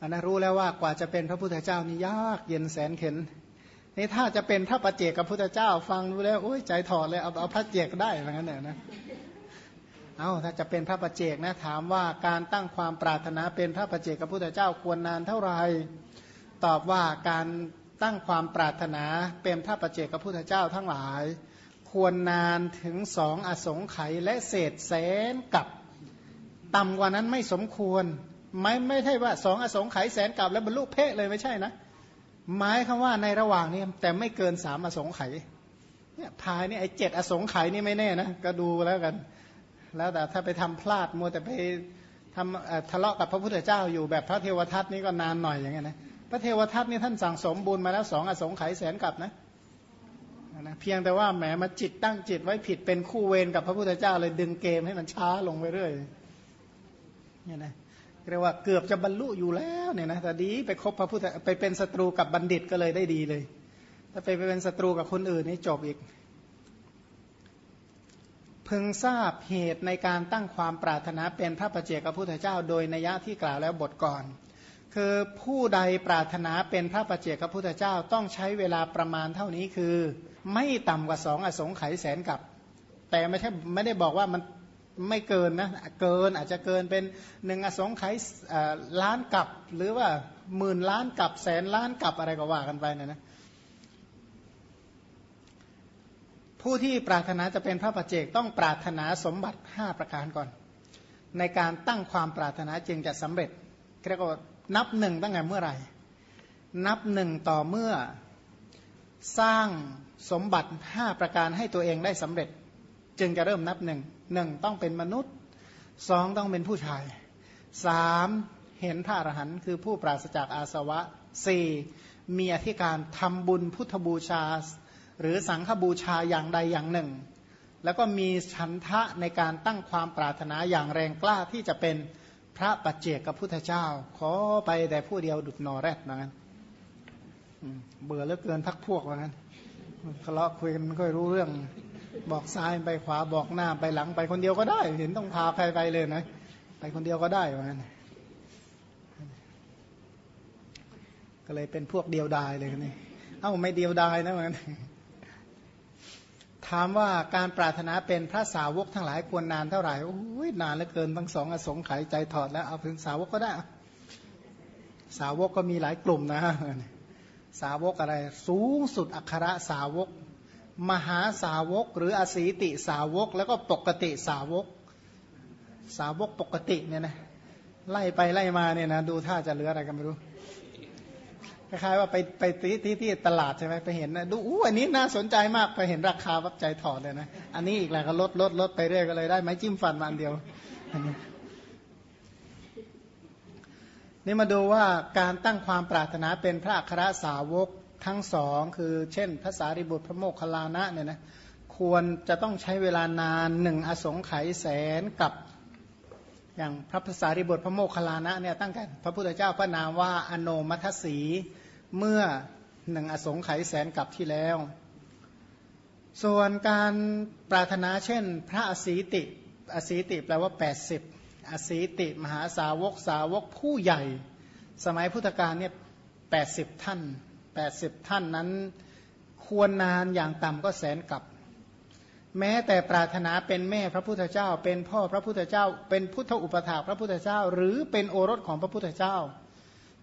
อันนั้นรู้แล้วว่ากว่าจะเป็นพระพุทธเจ้านี่ยากเย็นแสนเข็นนี่ถ้าจะเป็นพระปัจเจกกับพุทธเจ้า ฟังดูแล้วโอ้ยใจถอดเลยเอาเอาพระเจกได้เหมือนกันเนี่ยนะเอาถ้าจะเป็นพระปัจเจกนะถามว่าการตั้งความปรารถนาเป็นพระปัจเจกกับพุทธเจ้าควรนานเท่าไหร่ตอบว่าการตั้งความปรารถนาเป็นพระปัจเจกกับพุทธเจ้าทั้งหลาย ควรนานถึงสองอสงไขยและเศษแสนกับต่ำกว่านั้นไม่สมควร ไม่ไม่ใช่ว่าสองอสงไขยแสนกับแล้วบรรลุเพศเลยไม่ใช่นะหมายคำว่าในระหว่างนี้แต่ไม่เกินสามอสงไขยเนี่ยพายนี่ไอเจ็ดอสงไขยนี่ไม่แน่นะก็ดูแล้วกัน แล้วแต่ถ้าไปทำพลาดมัวแต่ไปทำทะเลาะกับพระพุทธเจ้าอยู่แบบพระเทวทัตนี่ก็นานหน่อยอย่างเงี้ยนะพระเทวทัตนี่ท่านสั่งสมบุญมาแล้วสองอสงไขยแสนกับนะนะเพียงแต่ว่าแหมมาจิตตั้งจิตไว้ผิดเป็นคู่เวรกับพระพุทธเจ้าเลยดึงเกมให้มันช้าลงไปเรื่อยเนี่ยนะ เรียกว่าเกือบจะบรรลุอยู่แล้วเนี่ยนะแต่ดีไปคบพระพุทธไปเป็นศัตรูกับบัณฑิตก็เลยได้ดีเลย ถ้าไปเป็นศัตรูกับคนอื่นนี่จบอีกพึงทราบเหตุในการตั้งความปรารถนาเป็นพระประเจกับพุทธเจ้า โดยนัยยะที่กล่าวแล้วบทก่อน คือผู้ใดปรารถนาเป็นพระประเจกับพุทธเจ้าต้องใช้เวลาประมาณเท่านี้คือ ไม่ต่ำกว่าสองอสงไขยแสนกับ แต่ไม่ใช่ไม่ได้บอกว่ามัน ไม่เกินนะเกินอาจจะเกินเป็นหนึ่งอสงไขยล้านกับ หรือว่าหมื่นล้านกับแสนล้านกับอะไรก็ว่ากันไปนะนะผู้ที่ปรารถนาจะเป็นพระปัจเจกต้องปรารถนาสมบัติ 5 ประการก่อน ในการตั้งความปรารถนาจึงจะสำเร็จเรียกว่านับหนึ่งตั้งแต่เมื่อไหร่ นับหนึ่งต่อเมื่อสร้างสมบัติ 5 ประการให้ตัวเองได้สำเร็จ จึงจะเริ่มนับหนึ่งหนึ่งต้องเป็นมนุษย์สองต้องเป็นผู้ชายสามเห็นพระอรหันต์คือผู้ปราศจากอาสวะสี่มีอธิการทำบุญพุทธบูชา หรือสังฆบูชาอย่างใดอย่างหนึ่ง แล้วก็มีฉันทะในการตั้งความปรารถนาอย่างแรงกล้าที่จะเป็นพระปัจเจกกับพุทธเจ้า ขอไปแต่ผู้เดียวดุดนอแรดนะงั้นเบื่อเหลือเกินพักพวกว่างั้นทะเลาะคุยกันไม่ค่อยรู้เรื่อง บอกซ้ายไปขวาบอกหน้าไปหลังไปคนเดียวก็ได้ เห็นต้องพาใครไปเลยนะ ไปคนเดียวก็ได้เหมือนกันก็เลยเป็นพวกเดียวดายเลยนี่เอ้าไม่เดียวดายนะเหมือนถามว่าการปรารถนาเป็นพระสาวกทั้งหลายควรนานเท่าไหร่โอ้ยนานเหลือเกินทั้งสองอสงไขยใจถอดแล้วเอาถึงสาวกก็ได้ สาวกก็มีหลายกลุ่มนะสาวกอะไร สูงสุดอัครสาวก มหาสาวกหรืออสีติสาวก แล้วก็ปกติสาวก สาวกปกติเนี่ยนะไล่ไปไล่มาเนี่ยนะดูท่าจะเหลืออะไรกันไม่รู้คล้ายๆว่าไปไปที่ที่ที่ตลาดใช่ไหมไปเห็นนะดูอู้อันนี้น่าสนใจมากไปเห็นราคาวับใจถอดเลยนะอันนี้อีกแล้วก็ลดลดลดไปเรื่อยก็เลยได้ไม้จิ้มฟันมาอันเดียว นี่มาดูว่าการตั้งความปรารถนาเป็นพระอัครสาวก ทั้งสองคือเช่นภาษาริบุตรพระโมคคัลลานะเนี่ยนะควรจะต้องใช้เวลานานหนึ่งอสงไขยแสนกับอย่างพระภาษาริบุตรพระโมคคัลลานะเนี่ยตั้งแต่พระพุทธเจ้าพระนามว่าอโนมัทสีเมื่อหนึ่งอสงไขยแสนกับที่แล้ว ส่วนการปรารถนาเช่น พระอสีติอสีติแปลว่า 80 อสีติมหาสาวกสาวกผู้ใหญ่ สมัยพุทธกาลเนี่ยแปดสิบท่าน 80 ท่านนั้น ควรนานอย่างต่ำก็แสนกับ แม้แต่ปรารถนาเป็นแม่พระพุทธเจ้า เป็นพ่อพระพุทธเจ้า เป็นพุทธอุปถาพระพุทธเจ้า หรือเป็นโอรสของพระพุทธเจ้า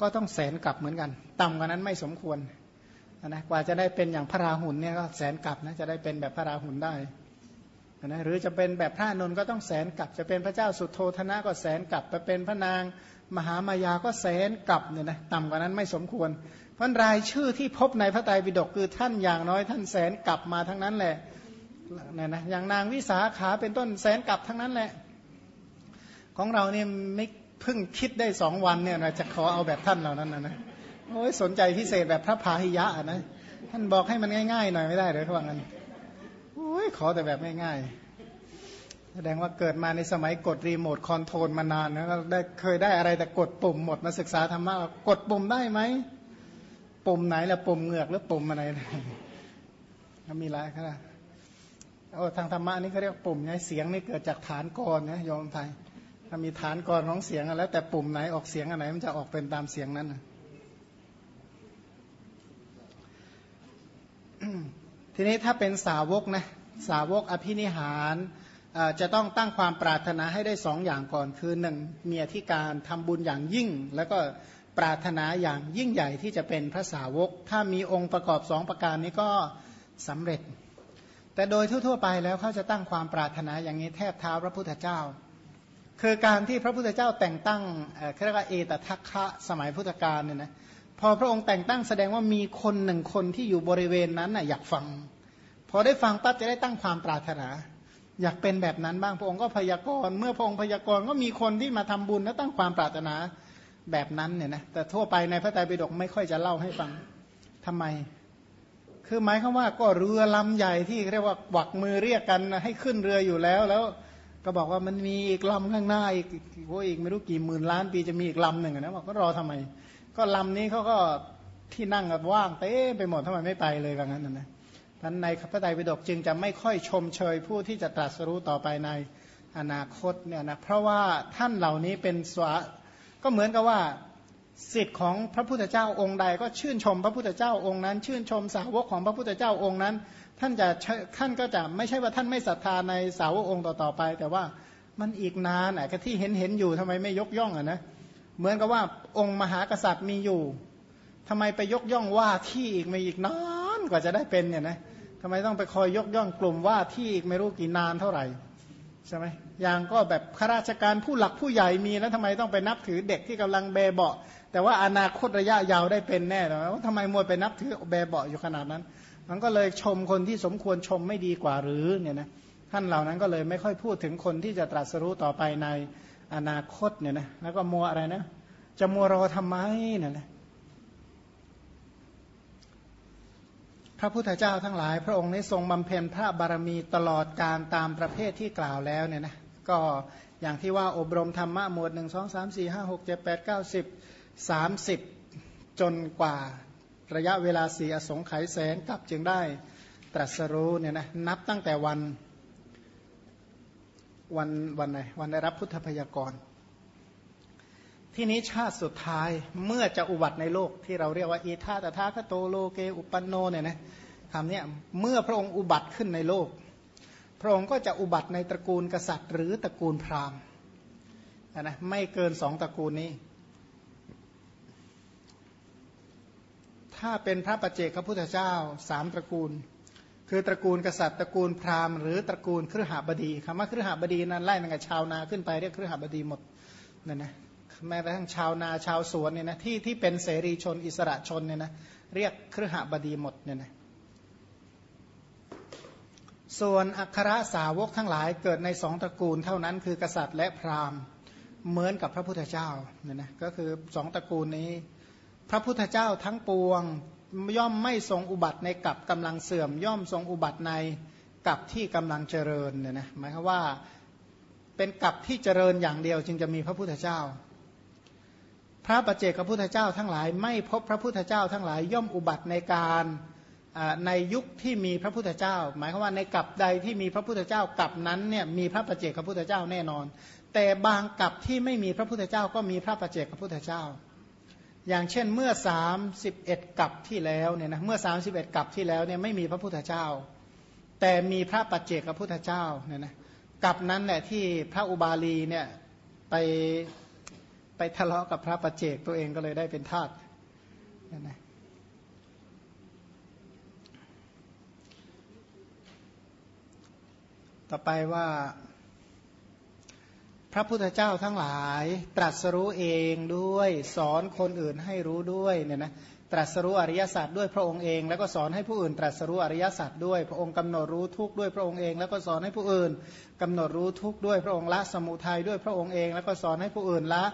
ก็ต้องแสนกับเหมือนกัน ต่ำกว่านั้นไม่สมควรนะกว่าจะได้เป็นอย่างพระราหุลเนี่ยก็แสนกับนะจะได้เป็นแบบพระราหุลได้ นะหรือจะเป็นแบบพระนนท์ก็ต้องแสนกลับ จะเป็นพระเจ้าสุโธธนะก็แสนกลับไปเป็นพระนางมหามายาก็แสนกลับเนี่ยนะต่ำกว่านั้นไม่สมควรมันรายชื่อที่พบในพระไตรปิฎกคือท่านอย่างน้อยท่านแสนกลับมาทั้งนั้นแหละเนี่ยนะอย่างนางวิสาขาเป็นต้นแสนกลับทั้งนั้นแหละ ของเราเนี่ยไม่เพิ่งคิดได้สองวันเนี่ยนะจะขอเอาแบบท่านเหล่านั้นนะนะโอ้ยสนใจพิเศษแบบพระพาหิยะนะท่านบอกให้มันง่ายๆหน่อยไม่ได้เลยเขาบอกงั้น ขอแต่แบบง่ายๆ แสดงว่าเกิดมาในสมัยกดรีโมทคอนโทรลมานานนะได้เคยได้อะไรแต่กดปุ่มหมดมาศึกษาธรรมะกดปุ่มได้ไหม ปุ่มไหนละปุ่มเหงือกหรือปุ่มอะไรนะมีหลายขนาดโอ้ทางธรรมะนี่เขาเรียกปุ่มไงเสียงนี่เกิดจากฐานกรนะโยมไทย ถ้ามีฐานก่อนของเสียงแล้ว แต่ปุ่มไหนออกเสียงอันไหนมันจะออกเป็นตามเสียงนั้นทีนี้ถ้าเป็นสาวกนะ สาวกอภินิหารจะต้องตั้งความปรารถนาให้ได้สองอย่างก่อน คือหนึ่งเมีอธิการทำบุญอย่างยิ่ง แล้วก็ปรารถนาอย่างยิ่งใหญ่ที่จะเป็นพระสาวก ถ้ามีองค์ประกอบสองประการนี้ก็สำเร็จ แต่โดยทั่วๆไปแล้วเขาจะตั้งความปรารถนาอย่างนี้แทบเท้าพระพุทธเจ้า คือการที่พระพุทธเจ้าแต่งตั้งเรียกว่าเอตทัคคะสมัยพุทธกาลเนี่ยนะพอพระองค์แต่งตั้งแสดงว่ามีคนหนึ่งคนที่อยู่บริเวณนั้นนะอยากฟัง พอได้ฟังปั๊บจะได้ตั้งความปรารถนา อยากเป็นแบบนั้นบ้างพระองค์ก็พยากรณ์เมื่อพระองค์พยากรณ์ก็มีคนที่มาทำบุญและตั้งความปรารถนาแบบนั้นเนี่ยนะแต่ทั่วไปในพระไตรปิฎกไม่ค่อยจะเล่าให้ฟังทำไม คือหมายคือว่าก็เรือลำใหญ่ที่เรียกว่าหวักมือเรียกกันให้ขึ้นเรืออยู่แล้วแล้ว ก็บอกว่ามันมีอีกลำข้างหน้าอีกโอ้อีกไม่รู้กี่หมื่นล้านปีจะมีอีกลำหนึ่งนะบอกก็รอทำไม ก็ลำนี้เขาก็ที่นั่งกับว่างเต้ไปหมดทำไมไม่ไปเลยแบบนั้นนะ ท่านในพระไตรปิฎกจึงจะไม่ค่อยชมเชยผู้ที่จะตรัสรู้ต่อไปในอนาคตเนี่ยนะเพราะว่าท่านเหล่านี้เป็นสวะก็เหมือนกับว่าสิทธิ์ของพระพุทธเจ้าองค์ใด ก็ชื่นชมพระพุทธเจ้าองค์นั้น ชื่นชมสาวกของพระพุทธเจ้าองค์นั้น ท่านจะท่านก็จะไม่ใช่ว่าท่านไม่ศรัทธาในสาวกองค์ต่อๆไป แต่ว่ามันอีกนานอะที่เห็นเห็นอยู่ทำไมไม่ยกย่องอะนะเหมือนกับว่าองค์มหากษัตริย์มีอยู่ทำไมไปยกย่องว่าที่อีกไม่อีกนานกว่าจะได้เป็นเนี่ยนะ ทำไมต้องไปคอยยกย่องกลุ่มว่าที่อีกไม่รู้กี่นานเท่าไหร่ใช่ไหมอย่างก็แบบข้าราชการผู้หลักผู้ใหญ่มีแล้วทำไมต้องไปนับถือเด็กที่กำลังเบเบาแต่ว่าอนาคตระยะยาวได้เป็นแน่หรอว่าทำไมมัวไปนับถือเบเบาอยู่ขนาดนั้น มันก็เลยชมคนที่สมควรชมไม่ดีกว่าหรือเนี่ยนะท่านเหล่านั้นก็เลยไม่ค่อยพูดถึงคนที่จะตรัสรู้ต่อไปในอนาคตเนี่ยนะแล้วก็มัวอะไรนะจะมัวรอทำไมเนี่ยนะ พระพุทธเจ้าทั้งหลาย พระองค์ได้ทรงบำเพ็ญพระบารมีตลอดการตามประเภทที่กล่าวแล้วเนี่ยนะก็อย่างที่ว่าอบรมธรรมะหมวดหนึ่งสองสามสี่ห้าหกเจ็ดแปดเก้าสิบสามสิบจนกว่าระยะเวลาสี่อสงไขยแสนกับจึงได้ตรัสรู้เนี่ยนะนับตั้งแต่วันวันวันไหนวันได้รับพุทธพยากร ที่นี้ชาติสุดท้ายเมื่อจะอุบัติในโลกที่เราเรียกว่าอีธาตถาคโตโลเกอุปันโนเนี่ยนะคำนี้เมื่อพระองค์อุบัติขึ้นในโลก พระองค์ก็จะอุบัติในตระกูลกษัตริย์ หรือตระกูลพราหมณ์นะไม่เกินสองตระกูลนี้ ถ้าเป็นพระประเจกพระพุทธเจ้าสามตระกูล คือตระกูลกษัตริย์ตระกูลพราหมณ์หรือตระกูลครหบดีคำว่าครหบดีนั้นไล่ตั้งแต่ชาวนาขึ้นไปเรียกครหบดีหมดนั่นนะ แม้กระทั่งชาวนาชาวสวนเนี่ยนะที่ที่เป็นเสรีชนอิสระชนเนี่ยนะเรียกครหบดีหมดเนี่ยนะส่วนอัครสาวกทั้งหลายเกิดในสองตระกูลเท่านั้นคือกษัตริย์และพราหมณ์เหมือนกับพระพุทธเจ้าเนี่ยนะก็คือสองตระกูลนี้ พระพุทธเจ้าทั้งปวงย่อมไม่ทรงอุบัติในกับกำลังเสื่อม ย่อมทรงอุบัติในกับที่กำลังเจริญเนี่ยนะหมายความว่าเป็นกับที่เจริญอย่างเดียวจึงจะมีพระพุทธเจ้า ระปัจเจกพระพุทธเจ้าทั้งหลาย ไม่พบพระพุทธเจ้าทั้งหลาย ย่อมอุบัติในการในยุคที่มีพระพุทธเจ้า หมายความว่าในกับใดที่มีพระพุทธเจ้ากับนั้นเนี่ยมีพระปัจเจกพระพุทธเจ้าแน่นอน แต่บางกับที่ไม่มีพระพุทธเจ้าก็มีพระปัจเจกพระพุทธเจ้า อย่างเช่นเมื่อ 31 กับที่แล้วเนี่ยนะเมื่อ 31 กับที่แล้วเนี่ยไม่มีพระพุทธเจ้า แต่มีพระปัจเจกพระพุทธเจ้าเนี่ยนะกับนั้นแหละที่พระอุบาลีเนี่ยไป ไปทะเลาะกับพระประเจกตัวเองก็เลยได้เป็นทาสนะต่อไปว่า พระพุทธเจ้าทั้งหลายตรัสรู้เองด้วยสอนคนอื่นให้รู้ด้วยเนี่ยนะ ตรัสรู้อริยสัจด้วยพระองค์เอง แล้วก็สอนให้ผู้อื่นตรัสรู้อริยสัจด้วยพระองค์กำหนดรู้ทุกข์ด้วยพระองค์เอง แล้วก็สอนให้ผู้อื่นกำหนดรู้ทุกข์ด้วยพระองค์ละสมุทัยด้วยพระองค์เอง แล้วก็สอนให้ผู้อื่นละ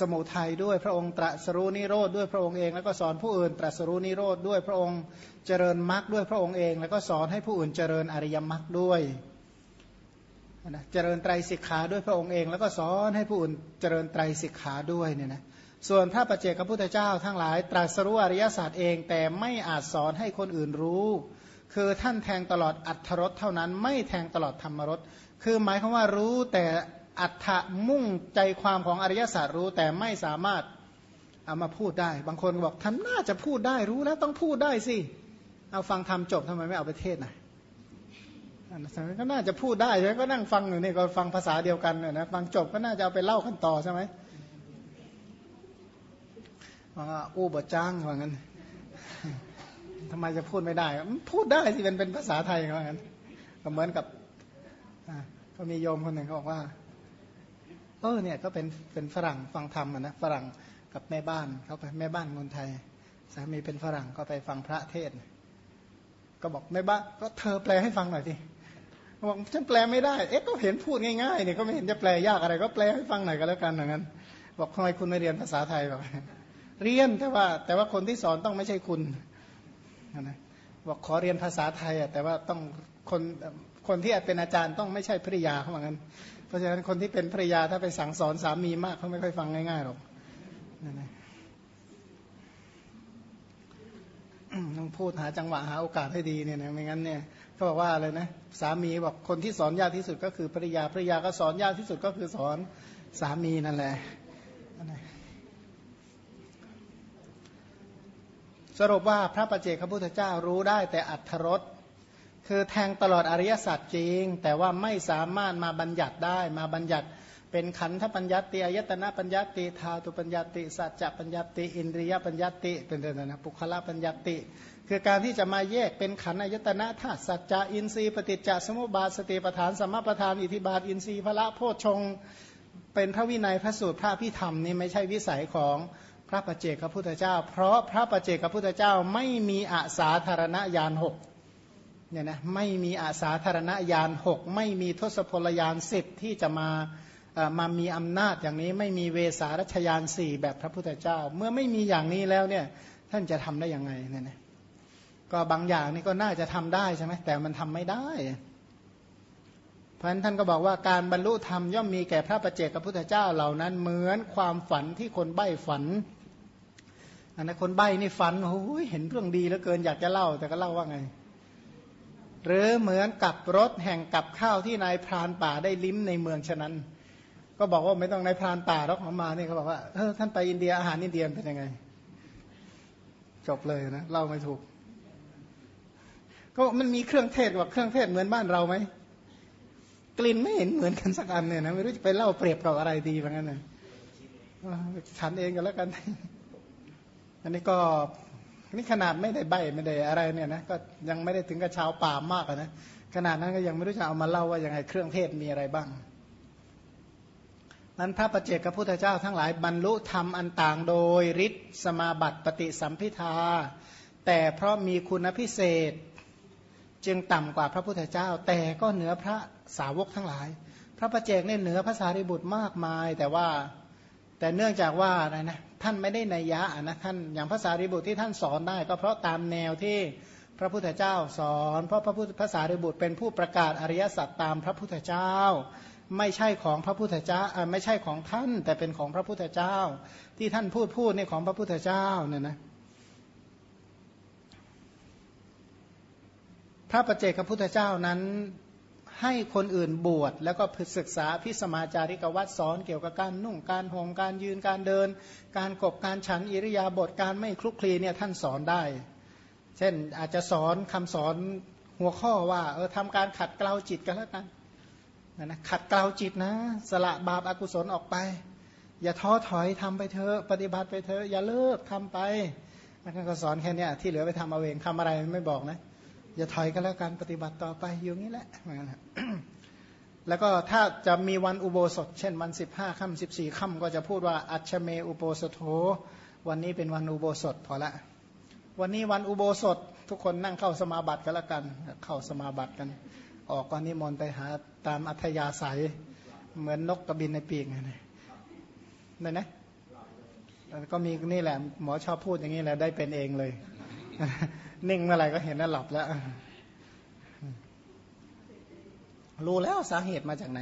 สมุทัยด้วยพระองค์ตรัสรู้นิโรธด้วยพระองค์เอง แล้วก็สอนผู้อื่นตรัสรู้นิโรธด้วยพระองค์เจริญมรรคด้วยพระองค์เอง แล้วก็สอนให้ผู้อื่นเจริญอริยมรรคด้วยนะเจริญไตรสิกขาด้วยพระองค์เอง แล้วก็สอนให้ผู้อื่นเจริญไตรสิกขาด้วยเนี่ยนะ ส่วนพระปัจเจกพระพุทธเจ้าทั้งหลาย ตรัสรู้อริยศาสตร์เอง แต่ไม่อาจสอนให้คนอื่นรู้ คือท่านแทงตลอดอัทธรสเท่านั้น ไม่แทงตลอดธรรมรสคือหมายความว่ารู้แต่อัฏฐมุ่งใจความของอริยศาสัจรู้แต่ไม่สามารถเอามาพูดได้ บางคนบอกท่านน่าจะพูดได้รู้แล้วต้องพูดได้สิ เอาฟังทำจบทำไมไม่เอาไปเทศนะก็น่าจะพูดได้ใช่ไหมก็นั่งฟังอยู่นี่ก็ฟังภาษาเดียวกันนะฟังจบก็น่าจะเอาไปเล่ากันต่อใช่ไหม ว่าอู้บจ้างว่างั้นทำไมจะพูดไม่ได้ พูดได้สิเป็นเป็นภาษาไทยว่างั้นก็เหมือนกับก็มีโยมคนหนึ่งเขาบอกว่าเออเนี่ยก็เป็นเป็นฝรั่งฟังธรรมนะฝรั่งกับแม่บ้านเขาไปแม่บ้านคนไทยสามีเป็นฝรั่งก็ไปฟังพระเทศ ก็บอกแม่บ้านก็เธอแปลให้ฟังหน่อยสิบอกฉันแปลไม่ได้ เอ๊ะก็เห็นพูดง่ายๆเนี่ยก็ไม่เห็นจะแปลยากอะไร ก็แปลให้ฟังหน่อยก็แล้วกันอย่างนั้น บอกทำไมคุณไม่เรียนภาษาไทยบอก เรียนแต่ว่า แต่ว่าคนที่สอนต้องไม่ใช่คุณนะบอกขอเรียนภาษาไทยอะแต่ว่าต้องคนคนที่เป็นอาจารย์ต้องไม่ใช่ภริยาเขาเหมือนกันเพราะฉะนั้นคนที่เป็นภริยาถ้าไปสั่งสอนสามีมากเขาไม่ค่อยฟังง่ายๆหรอกนั่นต้องพูดหาจังหวะหาโอกาสให้ดีเนี่ยนะไม่งั้นเนี่ยเขาบอกว่าอะไรนะสามีบอกคนที่สอนยากที่สุดก็คือภริยาภริยาก็สอนยากที่สุดก็คือสอนสามีนั่นแหละ สรุปว่าพระประเจกพระพุทธเจ้ารู้ได้แต่อัทรสคือแทงตลอดอริยสัจจริง แต่ว่าไม่สามารถมาบัญญัติได้มาบัญญัติเป็นขันธปัญญัติอายตนะปัญญัติธาตุปัญญัติสัจจะปัญญัติ อินทรียปัญญัติเป็นต้นนะปุคละปัญญัติ คือการที่จะมาแยกเป็นขันธอายตนะธาตุสัจจะอินทรีย์ปฏิจจสมุปบาทสติปฐานสมปทานอิทิบาทอินทรีย์พระโพชงเป็นพระวินัยพระสูตรพระพิธรรมนี่ไม่ใช่วิสัยของ พระประเจกพระพุทธเจ้า เพราะพระประเจกพระพุทธเจ้าไม่มีอาสาธารณญาณหกเนี่ยนะไม่มีอาสาธารณญาณหกไม่มีทศพลยานสิบที่จะมามามีอำนาจอย่างนี้ไม่มีเวสารัชยานสี่แบบพระพุทธเจ้า เมื่อไม่มีอย่างนี้แล้วเนี่ยท่านจะทำได้ยังไงเนี่ยนะก็บางอย่างนี่ก็น่าจะทำได้ใช่ไหมแต่มันทำไม่ได้ เพราะฉะนั้นท่านก็บอกว่าการบรรลุธรรมย่อมมีแก่พระประเจกพระพุทธเจ้าเหล่านั้นเหมือนความฝันที่คนใบ้ฝัน อันนั้นคนใบ้นี่ฝันโอ้ยเห็นเรื่องดีแล้วเกินอยากจะเล่า แต่ก็เล่าว่าไง หรือเหมือนกับรถแห่งกับข้าวที่นายพรานป่าได้ลิ้มในเมืองฉะนั้น ก็บอกว่าไม่ต้องนายพรานป่าหรอกของมาเนี่ยเขาบอกว่าเออท่านไปอินเดียอาหารอินเดียเป็นยังไง จบเลยนะเล่าไม่ถูก ก็มันมีเครื่องเทศกับเครื่องเทศเหมือนบ้านเราไหมกลิ่นไม่เห็นเหมือนกันสักอันเนี่ยนะไม่รู้จะไปเล่าเปรียบกับอะไรดีแบบนั้นเลยฉันเองก็แล้วกัน อันนี้ก็นี่ขนาดไม่ได้ใบไม่ได้อะไรเนี่ยนะก็ยังไม่ได้ถึงกับชาวป่ามากนะขนาดนั้นก็ยังไม่รู้จะเอามาเล่าว่ายังไงเครื่องเทศมีอะไรบ้างนั้นพระประเจกพระพุทธเจ้าทั้งหลายบรรลุธรรมอันต่างโดยฤทธิ์สมาบัติปฏิสัมพิทา แต่เพราะมีคุณพิเศษ จึงต่ำกว่าพระพุทธเจ้า แต่ก็เหนือพระสาวกทั้งหลาย พระประเจกเนี่ยเหนือพระสารีบุตรมากมาย แต่ว่าแต่เนื่องจากว่าอะไรนะ ท่านไม่ได้นัยยะนะท่านอย่างภาษาริบุตรที่ท่านสอนได้ ก็เพราะตามแนวที่พระพุทธเจ้าสอน เพราะพระพุทธภาษาริบุตรเป็นผู้ประกาศอริยสัจตามพระพุทธเจ้า ไม่ใช่ของพระพุทธเจ้าไม่ใช่ของท่าน แต่เป็นของพระพุทธเจ้า ที่ท่านพูดพูดในของพระพุทธเจ้าเนี่ยนะพระประเจกพระพุทธเจ้านั้น ให้คนอื่นบวชแล้วก็ศึกษาพิสมาจาริกวัตสอนเกี่ยวกับการนุ่งการห่มการยืนการเดิน การกบการฉันอิริยาบถการไม่คลุกคลีเนี่ยท่านสอนได้ เช่นอาจจะสอนคำสอนหัวข้อว่าเออทำการขัดเกลาจิตกันแล้วกันนะนะขัดเกลาจิตนะ สละบาปอากุศลออกไป อย่าท้อถอยทำไปเถอะปฏิบัติไปเถอะอย่าเลิกทำไปแล้วก็สอนแค่นี้ที่เหลือไปทำเอาเองทำอะไรไม่บอกนะ อย่าถอยกันแล้วกันปฏิบัติต่อไปอยู่นี้แหละแล้วก็ถ้าจะมีวันอุโบสถ เช่นวันสิบห้าค่ำสิบสี่ค่ำก็จะพูดว่า อัชเมอุโบสถโธวันนี้เป็นวันอุโบสถพอละ วันนี้วันอุโบสถ ทุกคนนั่งเข้าสมาบัติกันแล้วกัน เข้าสมาบัติกัน ออกก็นิมนต์ไปหาตามอัธยาศัยเหมือนนกกระบินในปีกนั่นนะนะก็มีนี่แหละ หมอชอบพูดอย่างนี้แหละได้เป็นเองเลย นิ่งเมื่อไหร่ก็เห็นน่าหลับแล้ว รู้แล้วสาเหตุมาจากไหน